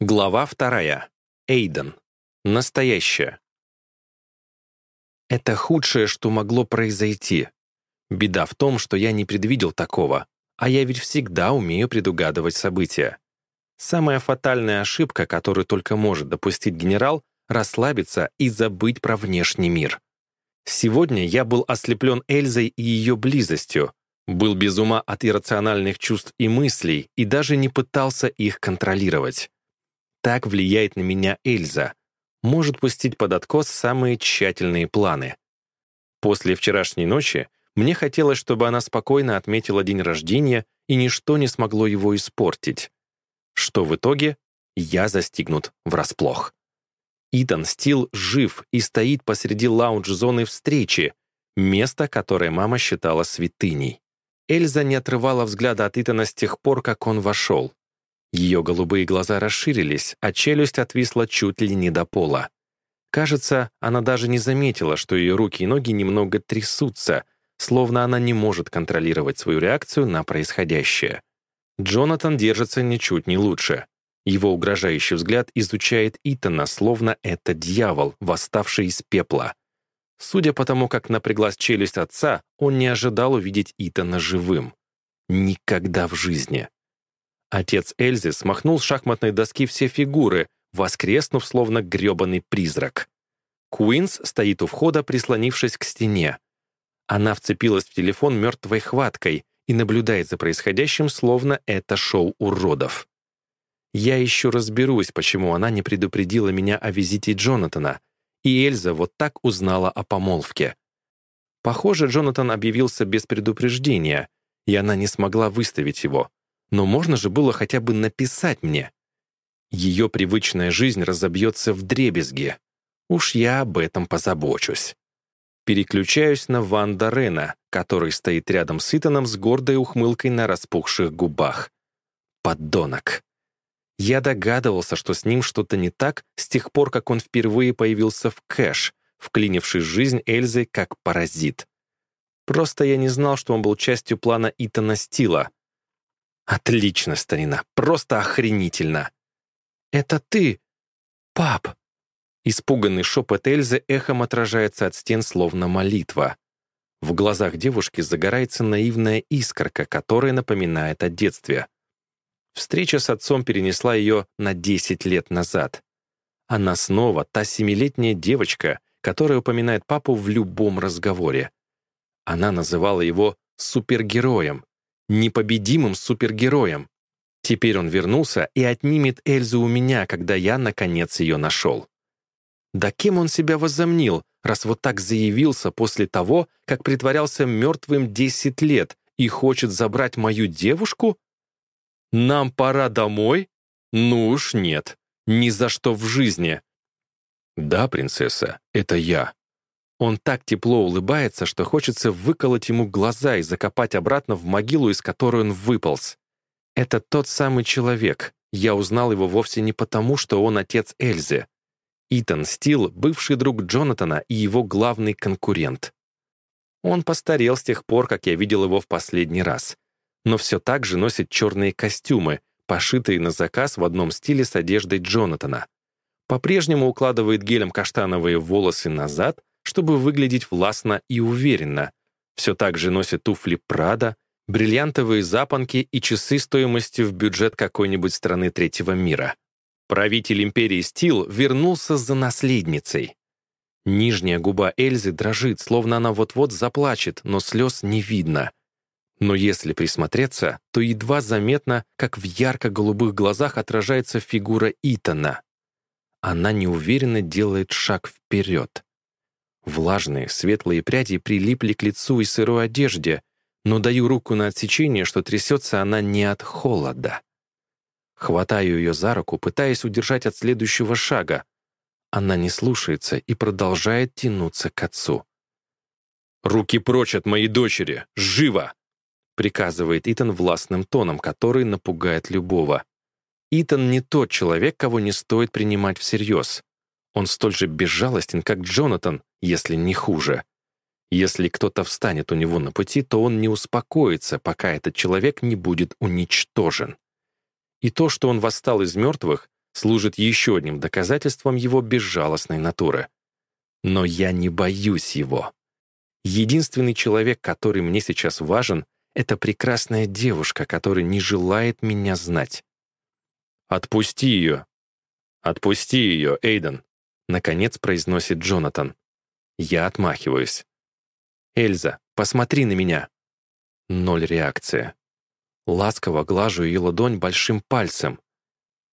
Глава вторая. Эйден. Настоящее. Это худшее, что могло произойти. Беда в том, что я не предвидел такого, а я ведь всегда умею предугадывать события. Самая фатальная ошибка, которую только может допустить генерал, расслабиться и забыть про внешний мир. Сегодня я был ослеплен Эльзой и ее близостью, был без ума от иррациональных чувств и мыслей и даже не пытался их контролировать. Так влияет на меня Эльза. Может пустить под откос самые тщательные планы. После вчерашней ночи мне хотелось, чтобы она спокойно отметила день рождения, и ничто не смогло его испортить. Что в итоге? Я застигнут врасплох. Итан Стил жив и стоит посреди лаунж-зоны встречи, место, которое мама считала святыней. Эльза не отрывала взгляда от Итана с тех пор, как он вошел. Ее голубые глаза расширились, а челюсть отвисла чуть ли не до пола. Кажется, она даже не заметила, что ее руки и ноги немного трясутся, словно она не может контролировать свою реакцию на происходящее. Джонатан держится ничуть не лучше. Его угрожающий взгляд изучает Итана, словно это дьявол, восставший из пепла. Судя по тому, как напряглась челюсть отца, он не ожидал увидеть Итана живым. Никогда в жизни. Отец Эльзы смахнул с шахматной доски все фигуры, воскреснув словно грёбаный призрак. Куинс стоит у входа, прислонившись к стене. Она вцепилась в телефон мертвой хваткой и наблюдает за происходящим, словно это шоу уродов. Я еще разберусь, почему она не предупредила меня о визите Джонатана, и Эльза вот так узнала о помолвке. Похоже, Джонатан объявился без предупреждения, и она не смогла выставить его. Но можно же было хотя бы написать мне. Ее привычная жизнь разобьется в дребезге. Уж я об этом позабочусь. Переключаюсь на Ванда Рена, который стоит рядом с Итаном с гордой ухмылкой на распухших губах. Поддонок. Я догадывался, что с ним что-то не так с тех пор, как он впервые появился в кэш, вклинившись в жизнь Эльзы как паразит. Просто я не знал, что он был частью плана Итана Стила, Отлично, старина, просто охренительно. Это ты, пап. Испуганный шепот Эльзы эхом отражается от стен, словно молитва. В глазах девушки загорается наивная искорка, которая напоминает о детстве. Встреча с отцом перенесла ее на 10 лет назад. Она снова та семилетняя девочка, которая упоминает папу в любом разговоре. Она называла его супергероем, непобедимым супергероем. Теперь он вернулся и отнимет Эльзу у меня, когда я, наконец, ее нашел. Да кем он себя возомнил, раз вот так заявился после того, как притворялся мертвым 10 лет и хочет забрать мою девушку? Нам пора домой? Ну уж нет, ни за что в жизни. Да, принцесса, это я. Он так тепло улыбается, что хочется выколоть ему глаза и закопать обратно в могилу, из которой он выполз. Это тот самый человек. Я узнал его вовсе не потому, что он отец Эльзы. Итан Стил — бывший друг Джонатана и его главный конкурент. Он постарел с тех пор, как я видел его в последний раз. Но все так же носит черные костюмы, пошитые на заказ в одном стиле с одеждой Джонатана. По-прежнему укладывает гелем каштановые волосы назад — чтобы выглядеть властно и уверенно. Все так же носит туфли Прада, бриллиантовые запонки и часы стоимостью в бюджет какой-нибудь страны третьего мира. Правитель империи Стил вернулся за наследницей. Нижняя губа Эльзы дрожит, словно она вот-вот заплачет, но слез не видно. Но если присмотреться, то едва заметно, как в ярко-голубых глазах отражается фигура Итана. Она неуверенно делает шаг вперед. Влажные, светлые пряди прилипли к лицу и сырой одежде, но даю руку на отсечение, что трясется она не от холода. Хватаю ее за руку, пытаясь удержать от следующего шага. Она не слушается и продолжает тянуться к отцу. «Руки прочь от моей дочери! Живо!» — приказывает Итан властным тоном, который напугает любого. Итан не тот человек, кого не стоит принимать всерьез. Он столь же безжалостен, как Джонатан, если не хуже. Если кто-то встанет у него на пути, то он не успокоится, пока этот человек не будет уничтожен. И то, что он восстал из мертвых, служит еще одним доказательством его безжалостной натуры. Но я не боюсь его. Единственный человек, который мне сейчас важен, это прекрасная девушка, которая не желает меня знать. «Отпусти ее! Отпусти ее, Эйден!» Наконец произносит Джонатан. Я отмахиваюсь. «Эльза, посмотри на меня!» Ноль реакции. Ласково глажу ее ладонь большим пальцем.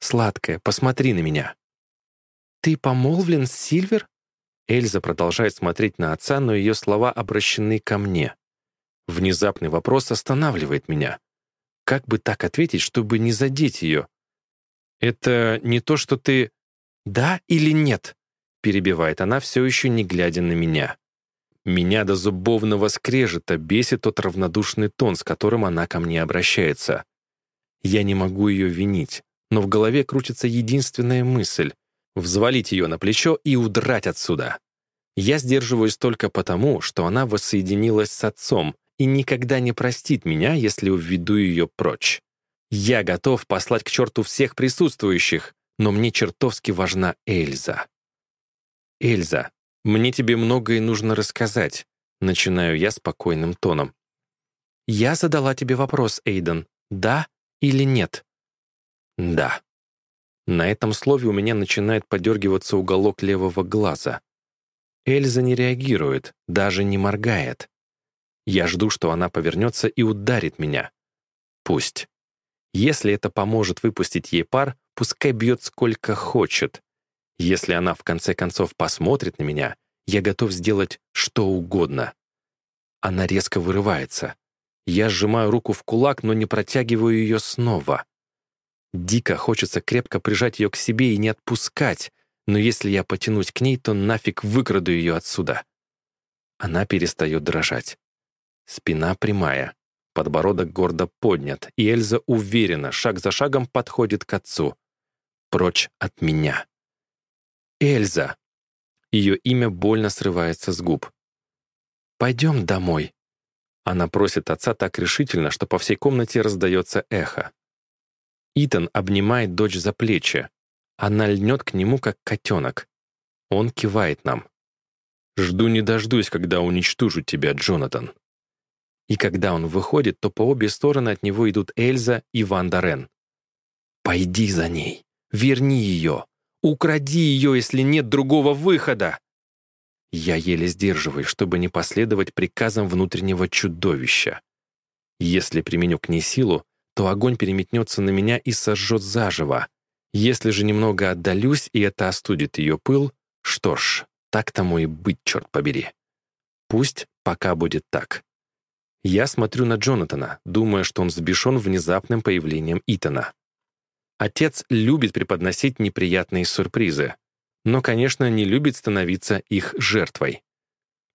«Сладкая, посмотри на меня!» «Ты помолвлен с Сильвер?» Эльза продолжает смотреть на отца, но ее слова обращены ко мне. Внезапный вопрос останавливает меня. Как бы так ответить, чтобы не задеть ее? «Это не то, что ты...» «Да или нет?» — перебивает она, все еще не глядя на меня. Меня до зубовного скрежета бесит тот равнодушный тон, с которым она ко мне обращается. Я не могу ее винить, но в голове крутится единственная мысль — взвалить ее на плечо и удрать отсюда. Я сдерживаюсь только потому, что она воссоединилась с отцом и никогда не простит меня, если уведу ее прочь. Я готов послать к черту всех присутствующих, но мне чертовски важна Эльза. «Эльза, мне тебе многое нужно рассказать», — начинаю я спокойным тоном. «Я задала тебе вопрос, Эйден, да или нет?» «Да». На этом слове у меня начинает подергиваться уголок левого глаза. Эльза не реагирует, даже не моргает. Я жду, что она повернется и ударит меня. Пусть. Если это поможет выпустить ей пар, пускай бьет сколько хочет. Если она в конце концов посмотрит на меня, я готов сделать что угодно. Она резко вырывается. Я сжимаю руку в кулак, но не протягиваю ее снова. Дико хочется крепко прижать ее к себе и не отпускать, но если я потянусь к ней, то нафиг выкраду ее отсюда. Она перестает дрожать. Спина прямая, подбородок гордо поднят, и Эльза уверенно, шаг за шагом подходит к отцу прочь от меня. Эльза. Ее имя больно срывается с губ. «Пойдем домой». Она просит отца так решительно, что по всей комнате раздается эхо. Итан обнимает дочь за плечи. Она льнет к нему, как котенок. Он кивает нам. «Жду не дождусь, когда уничтожу тебя, Джонатан». И когда он выходит, то по обе стороны от него идут Эльза и Ван Дорен. «Пойди за ней», Верни ее. Укради ее, если нет другого выхода. Я еле сдерживаюсь, чтобы не последовать приказам внутреннего чудовища. Если применю к ней силу, то огонь переметнется на меня и сожжет заживо. Если же немного отдалюсь, и это остудит ее пыл, что ж, так тому и быть, черт побери. Пусть пока будет так. Я смотрю на Джонатана, думая, что он взбешен внезапным появлением Итана. Отец любит преподносить неприятные сюрпризы, но, конечно, не любит становиться их жертвой.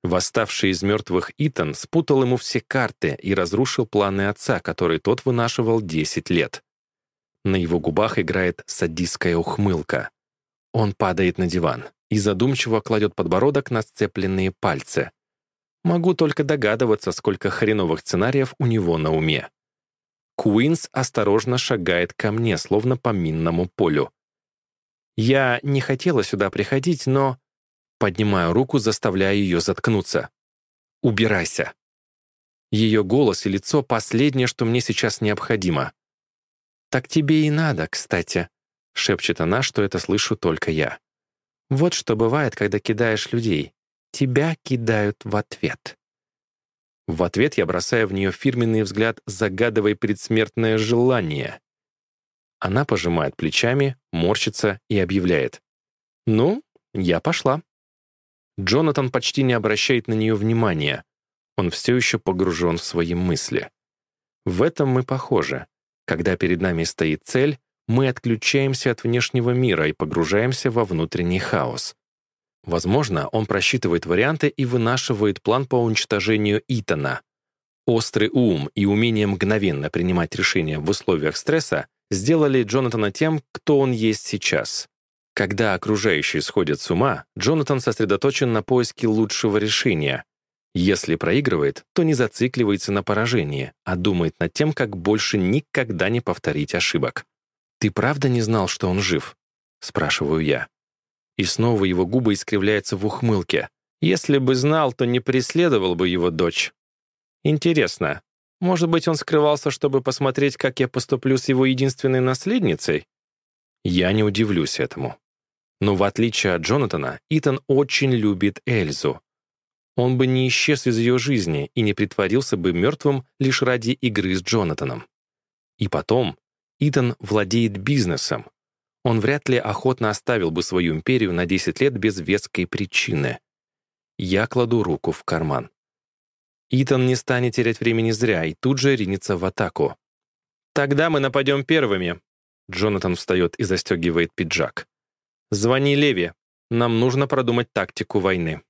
Восставший из мертвых Итан спутал ему все карты и разрушил планы отца, которые тот вынашивал 10 лет. На его губах играет садистская ухмылка. Он падает на диван и задумчиво кладет подбородок на сцепленные пальцы. Могу только догадываться, сколько хреновых сценариев у него на уме. Куинс осторожно шагает ко мне, словно по минному полю. Я не хотела сюда приходить, но... Поднимаю руку, заставляя ее заткнуться. «Убирайся!» Ее голос и лицо — последнее, что мне сейчас необходимо. «Так тебе и надо, кстати», — шепчет она, что это слышу только я. «Вот что бывает, когда кидаешь людей. Тебя кидают в ответ». В ответ я бросаю в нее фирменный взгляд, загадывая предсмертное желание. Она пожимает плечами, морщится и объявляет. «Ну, я пошла». Джонатан почти не обращает на нее внимания. Он все еще погружен в свои мысли. В этом мы похожи. Когда перед нами стоит цель, мы отключаемся от внешнего мира и погружаемся во внутренний хаос. Возможно, он просчитывает варианты и вынашивает план по уничтожению Итана. Острый ум и умение мгновенно принимать решения в условиях стресса сделали Джонатана тем, кто он есть сейчас. Когда окружающие сходят с ума, Джонатан сосредоточен на поиске лучшего решения. Если проигрывает, то не зацикливается на поражении, а думает над тем, как больше никогда не повторить ошибок. «Ты правда не знал, что он жив?» — спрашиваю я. И снова его губы искривляются в ухмылке. Если бы знал, то не преследовал бы его дочь. Интересно, может быть, он скрывался, чтобы посмотреть, как я поступлю с его единственной наследницей? Я не удивлюсь этому. Но в отличие от Джонатана, Итан очень любит Эльзу. Он бы не исчез из ее жизни и не притворился бы мертвым лишь ради игры с Джонатаном. И потом, Итан владеет бизнесом, он вряд ли охотно оставил бы свою империю на 10 лет без веской причины. Я кладу руку в карман. Итан не станет терять времени зря и тут же ринется в атаку. «Тогда мы нападем первыми!» Джонатан встает и застегивает пиджак. «Звони Леви. Нам нужно продумать тактику войны».